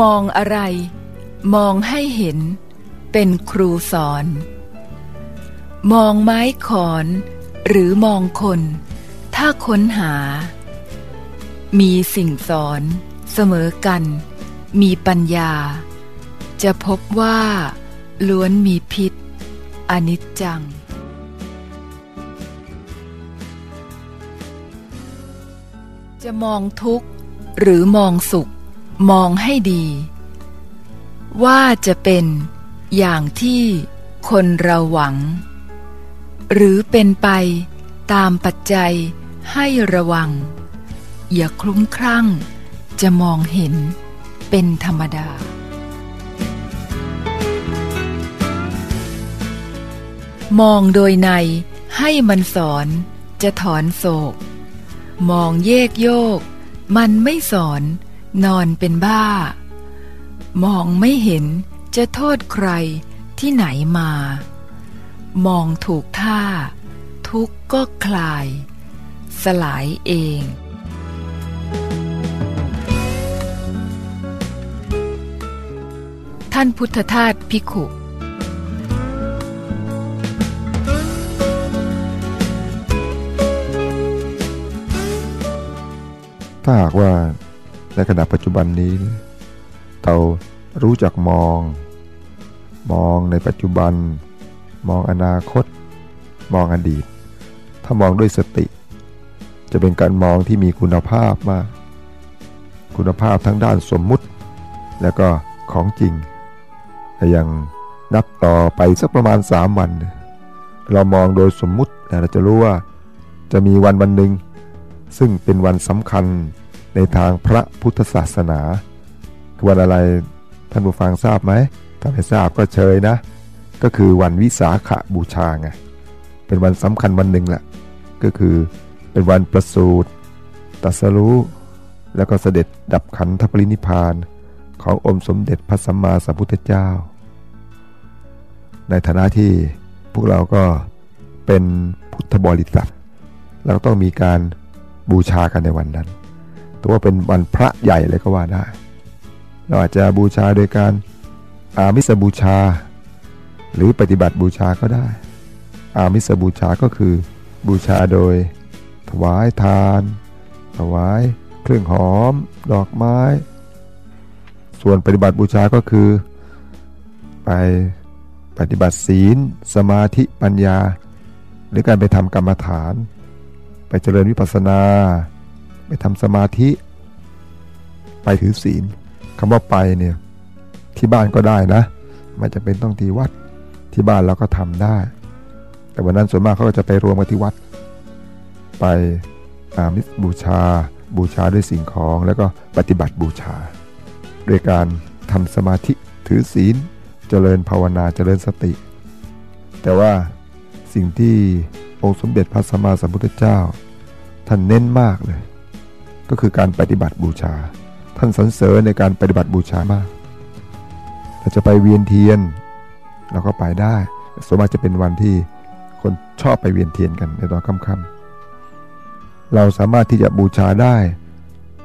มองอะไร มองให้เห็น เป็นครูสอน มองไม้ขอน หรือมองคน ถ้าค้นหา มีสิ่งสอน เสมอกัน มีปัญญา จะพบว่า ล้วนมีพิษ อนิจจังจะมองทุกข์หรือมองสุข มองให้ดี ว่าจะเป็นอย่างที่คนเราหวัง หรือเป็นไปตามปัจจัยให้ระวัง อย่าคลุ้มคลั่ง จะมองเห็นเป็นธรรมดา มองโดยในให้มันสอนจะถอนโศก มองเยกโยก มันไม่สอน นอนเป็นบ้า มองไม่เห็นจะโทษใครที่ไหนมา มองถูกท่า ทุกก็คลาย สลายเองท่านพุทธทาสพิขุ ถ้าหากว่า ในขณะปัจจุบันนี้ เรารู้จักมอง มองในปัจจุบัน มองอนาคต มองอดีต ถ้ามองด้วยสติ จะเป็นการมองที่มีคุณภาพมาก คุณภาพทั้งด้านสมมุติ และก็ของจริงแต่ยังนับต่อไปสักประมาณสามวัน เรามองโดยสมมุติเราจะรู้ว่าจะมีวันวันหนึ่งซึ่งเป็นวันสำคัญ ในทางพระพุทธศาสนาวันอะไรท่านผู้ฟังทราบไหมถ้าไม่ทราบก็เชยนะ ก็คือวันวิสาขบูชาไงเป็นวันสำคัญวันหนึ่งแหละก็คือเป็นวันประสูติตัสรู้แล้วก็เสด็จดับขันธปรินิพาน ขององค์สมเด็จพระสัมมาสัมพุทธเจ้า ในฐานะที่พวกเราก็เป็นพุทธบริษัทเราต้องมีการบูชากันในวันนั้น ถือว่าเป็นวันพระใหญ่เลยก็ว่าได้ เราอาจจะบูชาโดยการอามิสบูชา หรือปฏิบัติบูชาก็ได้ อามิสบูชาก็คือ บูชาโดย ถวายทาน ถวาย เครื่องหอม ดอกไม้ ส่วนปฏิบัติบูชาก็คือ ไปปฏิบัติศีล สมาธิปัญญา หรือการไปทำกรรมฐาน ไปเจริญวิปัสสนา ไปทำสมาธิ ไปถือศีลคำว่าไปเนี่ยที่บ้านก็ได้นะไม่จะเป็นต้องที่วัดที่บ้านเราก็ทำได้ แต่วันนั้นส่วนมากเขาก็จะไปรวมกันที่วัด ไปอามิสบูชา บูชาด้วยสิ่งของแล้วก็ปฏิบัติบูชาด้วยการทำสมาธิถือศีลเจริญภาวนาเจริญสติ แต่ว่าสิ่งที่องค์สมเด็จพระสัมมาสัมพุทธเจ้า ท่านเน้นมากเลย ก็คือการปฏิบัติบูชา ท่านสรรเสริญในการปฏิบัติบูชามากเราจะไปเวียนเทียน เราก็ไปได้ส่วนมากจะเป็นวันที่คนชอบไปเวียนเทียนกันในตอนค่ำๆเราสามารถที่จะบูชาได้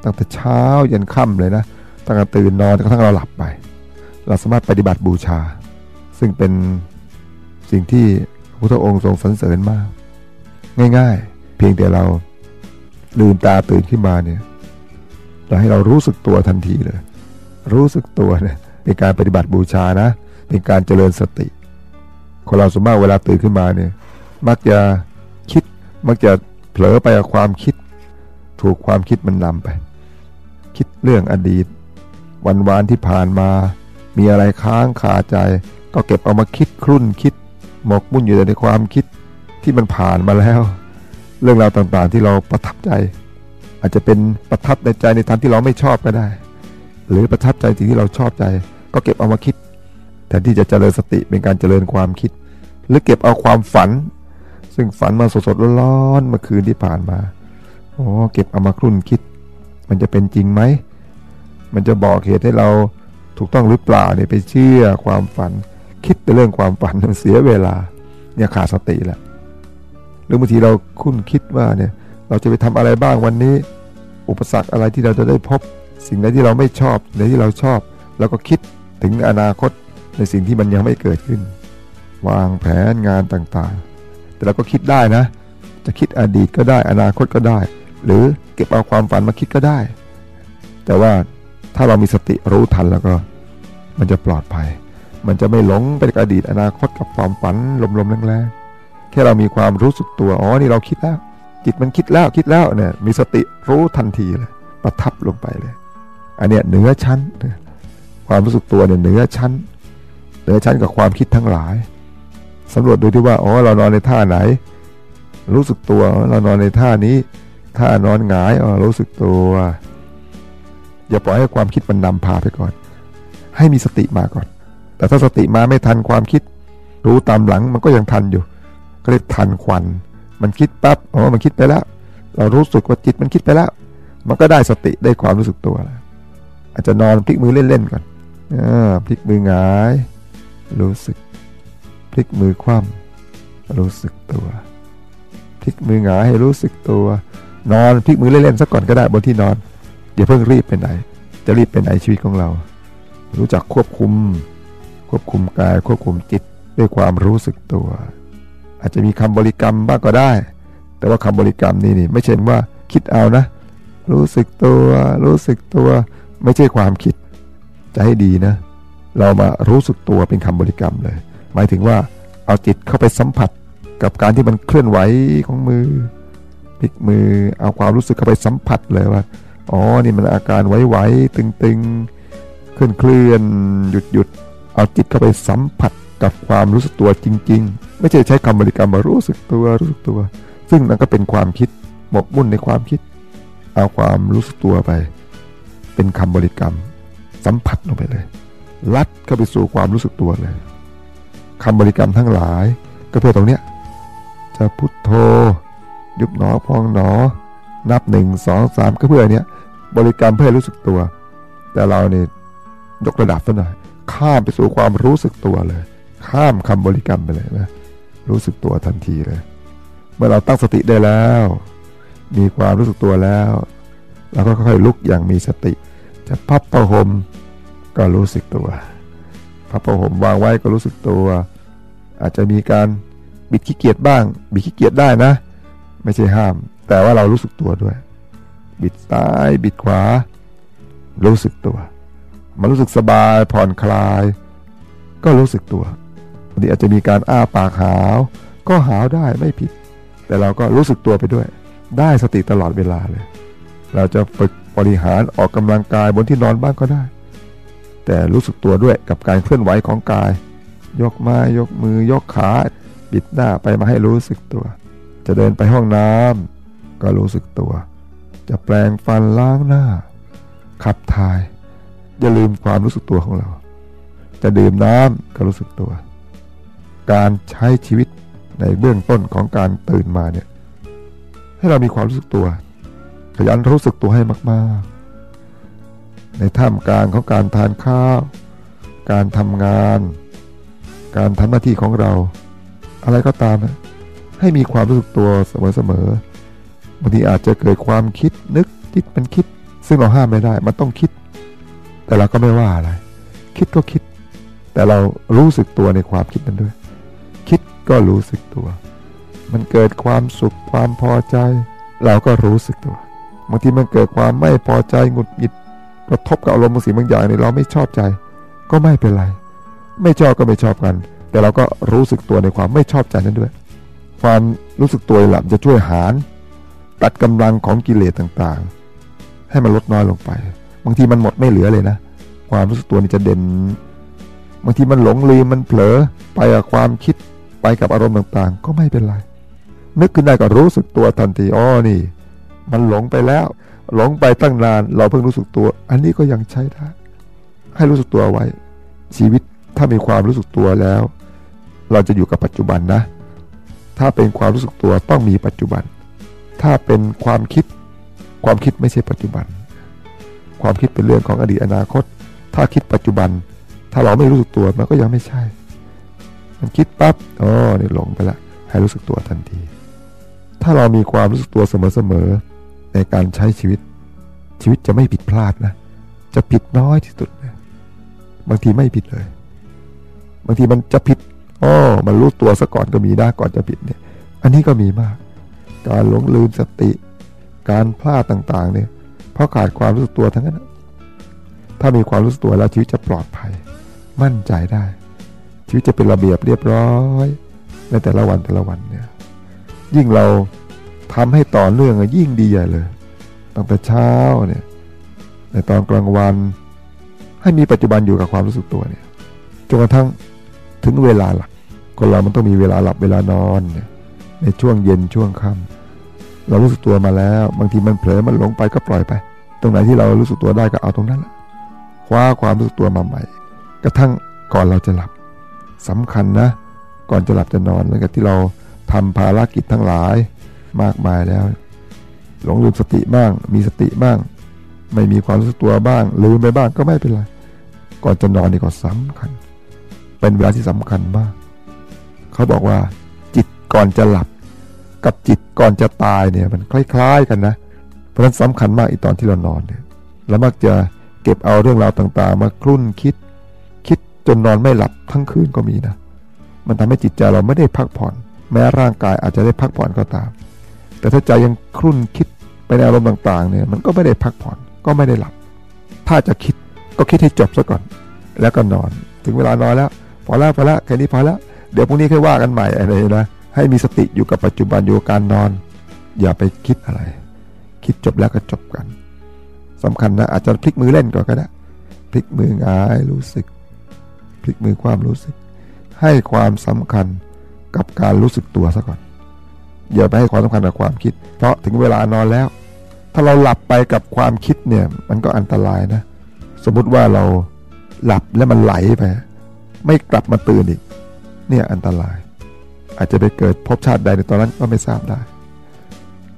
ตั้งแต่เช้ายันค่ำเลยนะตั้งแต่ตื่นนอนจนกระทั่งเราหลับไป เราสามารถปฏิบัติบูชา ซึ่งเป็นสิ่งที่พระพุทธองค์ทรงสรรเสริญมาก ง่ายๆ เพียงแต่เรา ลืมตาตื่นขึ้นมาเนี่ยเราให้เรารู้สึกตัวทันทีเลย รู้สึกตัวเนี่ยเป็นการปฏิบัติบูชานะ เป็นการเจริญสติ คนเราสมมติเวลาตื่นขึ้นมาเนี่ย มักจะคิด มักจะเผลอไปกับความคิด ถูกความคิดมันนำไป คิดเรื่องอดีต วันวานที่ผ่านมา มีอะไรค้างคาใจ ก็เก็บเอามาคิดครุ่นคิด หมกมุ่นอยู่ในความคิดที่มันผ่านมาแล้ว เรื่องราวต่างๆ ที่เราประทับใจ อาจจะเป็นประทับในใจในทางที่เราไม่ชอบก็ได้ หรือประทับใจสิ่งที่เราชอบใจ ก็เก็บเอามาคิดแทนที่จะเจริญสติเป็นการเจริญความคิด หรือเก็บเอาความฝัน ซึ่งฝันมาสดๆร้อนๆเมื่อคืนที่ผ่านมาโอ้เก็บเอามาครุ่นคิด มันจะเป็นจริงไหมมันจะบอกเหตุให้เราถูกต้องหรือเปล่าเนี่ยไปเชื่อความฝัน คิดแต่เรื่องความฝันมันเสียเวลาเนี่ยขาดสติแล้ว รือบางทีเราคุ้นคิดว่าเนี่ยเราจะไปทำอะไรบ้างวันนี้ อุปสรรคอะไรที่เราจะได้พบ สิ่งไหนที่เราไม่ชอบสิ่งไหนที่เราชอบแล้วก็คิดถึงอนาคตในสิ่งที่มันยังไม่เกิดขึ้น วางแผนงานต่างๆ แต่เราก็คิดได้นะ จะคิดอดีตก็ได้อนาคตก็ได้ หรือเก็บเอาความฝันมาคิดก็ได้ แต่ว่าถ้าเรามีสติรู้ทันแล้วก็ มันจะปลอดภัย มันจะไม่หลงไปกับอดีตอนาคตกับความฝันลมๆแรงๆ แค่เรามีความรู้สึกตัวอ๋อนี่เราคิดแล้ว จิตมันคิดแล้วคิดแล้วเนี่ยมีสติรู้ทันทีเลย ประทับลงไปเลย อันเนี้ยเหนือชั้น ความรู้สึกตัวเนี่ยเหนือชั้น เหนือชั้นกับความคิดทั้งหลายสำรวจดูที่ว่าอ๋อเรานอนในท่าไหน รู้สึกตัวเรานอนในท่านี้ ท่านอนหงายอ๋อรู้สึกตัว อย่าปล่อยให้ความคิดมันนำพาไปก่อน ให้มีสติมาก่อน แต่ถ้าสติมาไม่ทันความคิด รู้ตามหลังมันก็ยังทันอยู่ ก็เรียกทันควัน มันคิดปั๊บอ๋อมันคิดไปแล้ว เรารู้สึกว่าจิตมันคิดไปแล้ว มันก็ได้สติได้ความรู้สึกตัวแล้วอาจจะนอนพลิกมือเล่นๆก่อนพลิกมือหงาย รู้สึก พลิกมือคว่ำรู้สึกตัวพลิกมือหงายให้รู้สึกตัว นอนพลิกมือเล่นๆสักก่อนก็ได้บนที่นอนอย่าเพิ่งรีบไปไหน จะรีบไปไหนชีวิตของเรา รู้จักควบคุม ควบคุมกายควบคุมจิตด้วยความรู้สึกตัว อาจจะมีคำบริกรรมบ้างก็ได้ แต่ว่าคำบริกรรมนี่นี่ไม่ใช่ว่าคิดเอานะ รู้สึกตัว รู้สึกตัว ไม่ใช่ความคิด จะให้ดีนะ เรามารู้สึกตัวเป็นคำบริกรรมเลย หมายถึงว่าเอาจิตเข้าไปสัมผัสกับการที่มันเคลื่อนไหวของมือพลิกมือเอาความรู้สึกเข้าไปสัมผัสเลยว่าอ๋อนี่มันอาการไหวๆตึงๆเคลื่อนเคลื่อนหยุดหยุดเอาจิตเข้าไปสัมผัส กับความรู้สึกตัวจริง ๆ ไม่ใช่ใช้คำบริกรรมมารู้สึกตัวรู้สึกตัว ซึ่งนั่นก็เป็นความคิดหมกมุ่นในความคิด เอาความรู้สึกตัวไป เป็นคำบริกรรม สัมผัสลงไปเลย ลัดเข้าไปสู่ความรู้สึกตัวเลยคำบริกรรมทั้งหลาย ก็เพื่อตรงเนี้ยจะพุทโธ ยุบหนอพองหนอ นับหนึ่งสองสามก็เพื่อเนี้ยบริกรรมเพื่อรู้สึกตัว แต่เราเนี่ยยกระดับซะหน่อยข้ามไปสู่ความรู้สึกตัวเลย ข้ามคำบริกรรมไปเลยนะรู้สึกตัวทันทีเลย เมื่อเราตั้งสติได้แล้ว มีความรู้สึกตัวแล้วเราก็ค่อยลุกอย่างมีสติ จะพับประหมก็รู้สึกตัว พับประหมวางไว้ก็รู้สึกตัว อาจจะมีการบิดขี้เกียจบ้าง บิดขี้เกียจได้นะ ไม่ใช่ห้าม แต่ว่าเรารู้สึกตัวด้วย บิดซ้ายบิดขวา รู้สึกตัว มันรู้สึกสบายผ่อนคลาย ก็รู้สึกตัว บางทีอาจจะมีการอ้าปากหาว ก็หาวได้ไม่ผิด แต่เราก็รู้สึกตัวไปด้วย ได้สติตลอดเวลาเลย เราจะฝึกบริหารออกกำลังกายบนที่นอนบ้างก็ได้ แต่รู้สึกตัวด้วยกับการเคลื่อนไหวของกาย ยกมายกมือยกขาบิดหน้าไปมาให้รู้สึกตัว จะเดินไปห้องน้ำก็รู้สึกตัว จะแปลงฟันล้างหน้า ขับถ่ายอย่าลืมความรู้สึกตัวของเรา จะดื่มน้ำก็รู้สึกตัว การใช้ชีวิตในเบื้องต้นของการตื่นมาเนี่ยให้เรามีความรู้สึกตัว ขยันรู้สึกตัวให้มาก ๆ ในท่ามกลางของการทานข้าว การทำงาน การทำหน้าที่ของเรา อะไรก็ตามนะให้มีความรู้สึกตัวเสมอๆบางทีอาจจะเกิดความคิดนึกจิตเป็นคิด ซึ่งเราห้ามไม่ได้ มันต้องคิด แต่เราก็ไม่ว่าอะไร คิดก็คิด แต่เรารู้สึกตัวในความคิดนั้นด้วย ก็รู้สึกตัว มันเกิดความสุขความพอใจ เราก็รู้สึกตัวบางทีมันเกิดความไม่พอใจหงุดหงิดกระทบกับอารมณ์บางสิ่งบางอย่างในเราไม่ชอบใจ ก็ไม่เป็นไร ไม่ชอบก็ไม่ชอบกัน แต่เราก็รู้สึกตัวในความไม่ชอบใจนั้นด้วย ความรู้สึกตัวหลับจะช่วยหารตัดกำลังของกิเลสต่างๆ ให้มันลดน้อยลงไป บางทีมันหมดไม่เหลือเลยนะ ความรู้สึกตัวนี่จะเด่น บางทีมันหลงลืมมันเผลอไปกับความคิด ไปกับอารมณ์ต่างๆ ก็ไม่เป็นไร นึกขึ้นได้ก็รู้สึกตัวทันทีอ๋อนี่ มันหลงไปแล้ว หลงไปตั้งนาน เราเพิ่งรู้สึกตัว อันนี้ก็ยังใช้ได้ ให้รู้สึกตัวไว้ ชีวิตถ้ามีความรู้สึกตัวแล้ว เราจะอยู่กับปัจจุบันนะ ถ้าเป็นความรู้สึกตัวต้องมีปัจจุบัน ถ้าเป็นความคิด ความคิดไม่ใช่ปัจจุบัน ความคิดเป็นเรื่องของอดีตอนาคต ถ้าคิดปัจจุบัน ถ้าเราไม่รู้สึกตัวมันก็ยังไม่ใช่ มันคิดปั๊บอ๋อนี่หลงไปละให้รู้สึกตัวทันที ถ้าเรามีความรู้สึกตัวเสมอๆในการใช้ชีวิต ชีวิตจะไม่ผิดพลาดนะ จะผิดน้อยที่สุดนะบางทีไม่ผิดเลย บางทีมันจะผิดอ๋อมันรู้ตัวซะก่อนก็มีได้ก่อนจะผิดเนี่ย อันนี้ก็มีมาก การหลงลืมสติ การพลาดต่างๆ เนี่ยเพราะขาดความรู้สึกตัวทั้งนั้นถ้ามีความรู้สึกตัวแล้วชีวิตจะปลอดภัย มั่นใจได้ ชีวิตจะเป็นระเบียบเรียบร้อยในแต่ละวันแต่ละวันเนี่ยยิ่งเราทำให้ต่อเนื่องยิ่งดีใหญ่เลยตั้งแต่เช้าเนี่ยในตอนกลางวัน ให้มีปัจจุบันอยู่กับความรู้สึกตัวเนี่ยจนกระทั่งถึงเวลาหลับคนเรามันต้องมีเวลาหลับเวลานอนเนี่ยในช่วงเย็นช่วงค่ำเรารู้สึกตัวมาแล้ว บางทีมันเผลอมันหลงไปก็ปล่อยไป ตรงไหนที่เรารู้สึกตัวได้ก็เอาตรงนั้นแหละคว้าความรู้สึกตัวมาใหม่ กระทั่งก่อนเราจะหลับ สำคัญนะ ก่อนจะหลับจะนอนหลังจากที่เราทำภารกิจทั้งหลายมากมายแล้ว หลงลืมสติบ้าง มีสติบ้าง ไม่มีความรู้สึกตัวบ้างลืมไปบ้างก็ไม่เป็นไร ก่อนจะนอนนี่ก็สำคัญ เป็นเวลาที่สำคัญมาก เขาบอกว่า จิตก่อนจะหลับ กับจิตก่อนจะตายเนี่ยมันคล้าย ๆกันนะ เพราะฉะนั้นสำคัญมากอีตอนที่เรานอนเนี่ยเรามักจะเก็บเอาเรื่องราวต่างๆ มาคลุ่นคิดคิด จนนอนไม่หลับทั้งคืนก็มีนะ มันทำให้จิตใจเราไม่ได้พักผ่อน แม้ร่างกายอาจจะได้พักผ่อนก็ตาม แต่ถ้าใจยังคลุ่นคิดไปในอารมณ์ต่างๆเนี่ยมันก็ไม่ได้พักผ่อนก็ไม่ได้หลับ ถ้าจะคิดก็คิดให้จบซะก่อน แล้วก็นอน ถึงเวลานอนแล้วพอแล้วพอแล้วแค่นี้พอแล้วเดี๋ยวพรุ่งนี้ค่อยว่ากันใหม่อะไรนะให้มีสติอยู่กับปัจจุบันอยู่การนอน อย่าไปคิดอะไร คิดจบแล้วก็จบกันสำคัญนะอาจจะพลิกมือเล่นก่อนก็ได้พลิกมือหงายรู้สึก พลิกมือความรู้สึก ให้ความสำคัญกับการรู้สึกตัวซะก่อน อย่าไปให้ความสำคัญกับความคิด เพราะถึงเวลานอนแล้ว ถ้าเราหลับไปกับความคิดเนี่ยมันก็อันตรายนะ สมมุติว่าเราหลับแล้วมันไหลไป ไม่กลับมาตื่นอีก เนี่ยอันตราย อาจจะไปเกิดพบชาติใดในตอนนั้นก็ไม่ทราบได้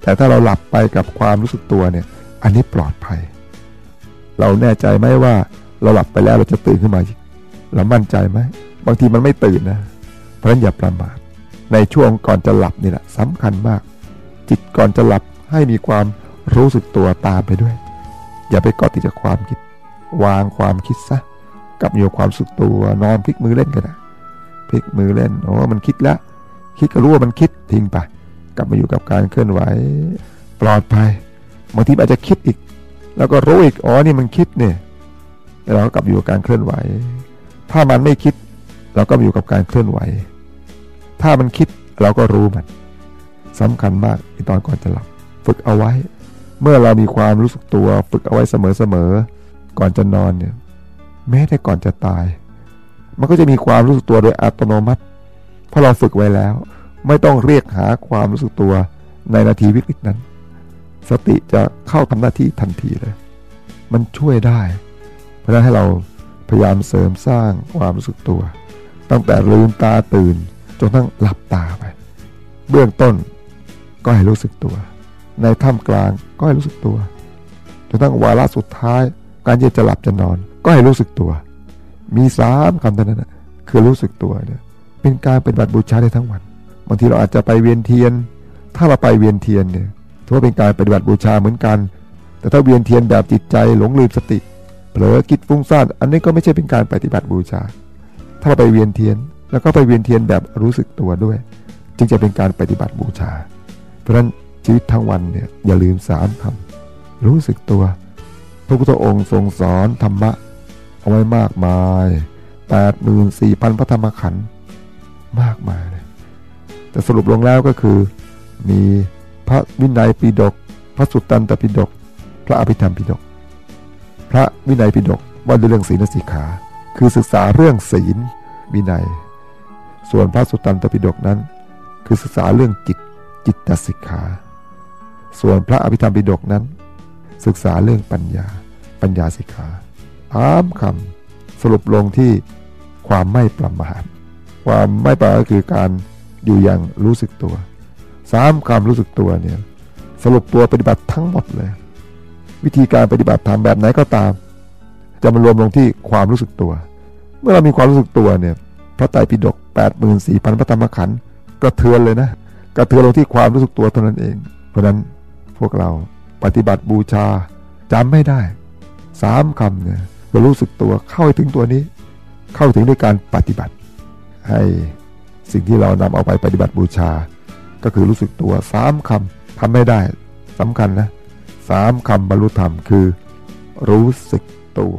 แต่ถ้าเราหลับไปกับความรู้สึกตัวเนี่ย อันนี้ปลอดภัย เราแน่ใจไหมว่าเราหลับไปแล้วเราจะตื่นขึ้นมา เรามั่นใจไหมบางทีมันไม่ตื่นนะ เพราะฉะนั้นอย่าประมาทในช่วงก่อนจะหลับนี่แหละสำคัญมาก จิตก่อนจะหลับให้มีความรู้สึกตัวตามไปด้วย อย่าไปเกาะติดกับความคิด วางความคิดซะกับอยู่ความสึกตัวนอนพลิกมือเล่นกันนะพลิกมือเล่นโอ้มันคิดแล้วคิดก็รู้ว่ามันคิดทิ้งไป กลับมาอยู่กับการเคลื่อนไหว ปลอดภัยบางทีอาจจะคิดอีก แล้วก็รู้อีกอ๋อนี่มันคิดเนี่ยเราก็กลับอยู่กับการเคลื่อนไหว ถ้ามันไม่คิดเราก็อยู่กับการเคลื่อนไหว ถ้ามันคิดเราก็รู้มันสำคัญมากในตอนก่อนจะหลับ ฝึกเอาไว้ เมื่อเรามีความรู้สึกตัว ฝึกเอาไว้เสมอๆก่อนจะนอนเนี่ย แม้แต่ก่อนจะตาย มันก็จะมีความรู้สึกตัวโดยอัตโนมัติ เพราะเราฝึกไว้แล้ว ไม่ต้องเรียกหาความรู้สึกตัวในนาทีวิกฤตนั้น สติจะเข้าทำหน้าที่ทันทีเลย มันช่วยได้ เพราะนั้นให้เรา พยายามเสริมสร้างความรู้สึกตัว ตั้งแต่ลืมตาตื่นจนทั้งหลับตาไป เบื้องต้นก็ให้รู้สึกตัว ในท่ามกลางก็ให้รู้สึกตัวจนทั้งวาระสุดท้าย การจะหลับจะนอน ก็ให้รู้สึกตัว มีสามคำเท่านั้นนะคือรู้สึกตัวเนี่ยเป็นการปฏิบัติบูชาได้ทั้งวันบางทีเราอาจจะไปเวียนเทียน ถ้าเราไปเวียนเทียนเนี่ยถือว่าเป็นการปฏิบัติบูชาเหมือนกัน แต่ถ้าเวียนเทียนแบบจิตใจหลงลืมสติ เผลอคิดฟุ้งซ่านอันนี้ก็ไม่ใช่เป็นการปฏิบัติบูชา ถ้าเราไปเวียนเทียน แล้วก็ไปเวียนเทียนแบบรู้สึกตัวด้วย จึงจะเป็นการปฏิบัติบูชา เพราะฉะนั้นชีวิตทั้งวันเนี่ยอย่าลืมสามคำรู้สึกตัว พระพุทธองค์ทรงสอนธรรมะ เอาไว้มากมายแปดหมื่นสี่พันพระธรรมขันธ์มากมายเลยแต่สรุปลงแล้วก็คือ มีพระวินัยปิฎกพระสุตตันตปิฎกพระอภิธรรมปิฎก พระวินัยปิฎกว่าด้วยเรื่องศีลสิกขา คือศึกษาเรื่องศีลวินัย ส่วนพระสุตตันตปิฎกนั้น คือศึกษาเรื่องจิตจิตสิกขา ส่วนพระอภิธรรมปิฎกนั้น ศึกษาเรื่องปัญญาปัญญาสิกขาตามคำสรุปลงที่ความไม่ประมาทความไม่ประมาทก็คือการอยู่อย่างรู้สึกตัวสามความรู้สึกตัวเนี่ยสรุปตัวปฏิบัติทั้งหมดเลย วิธีการปฏิบัติธรรมแบบไหนก็ตาม จะมารวมลงที่ความรู้สึกตัว เมื่อเรามีความรู้สึกตัวเนี่ยพระไตรปิฎก84,000พระธรรมขันธ์กระเทือนเลยนะ กระเทือนลงที่ความรู้สึกตัวเท่านั้นเอง เพราะนั้นพวกเราปฏิบัติบูชาจำไม่ได้สามคำเนี่ยเรารู้สึกตัวเข้าถึงตัวนี้ เข้าถึงด้วยการปฏิบัติ ให้สิ่งที่เรานำเอาไปปฏิบัติบูชา ก็คือรู้สึกตัวสามคำทำไม่ได้สำคัญนะ สามคำบรรลุธรรมคือ รู้สึกตัว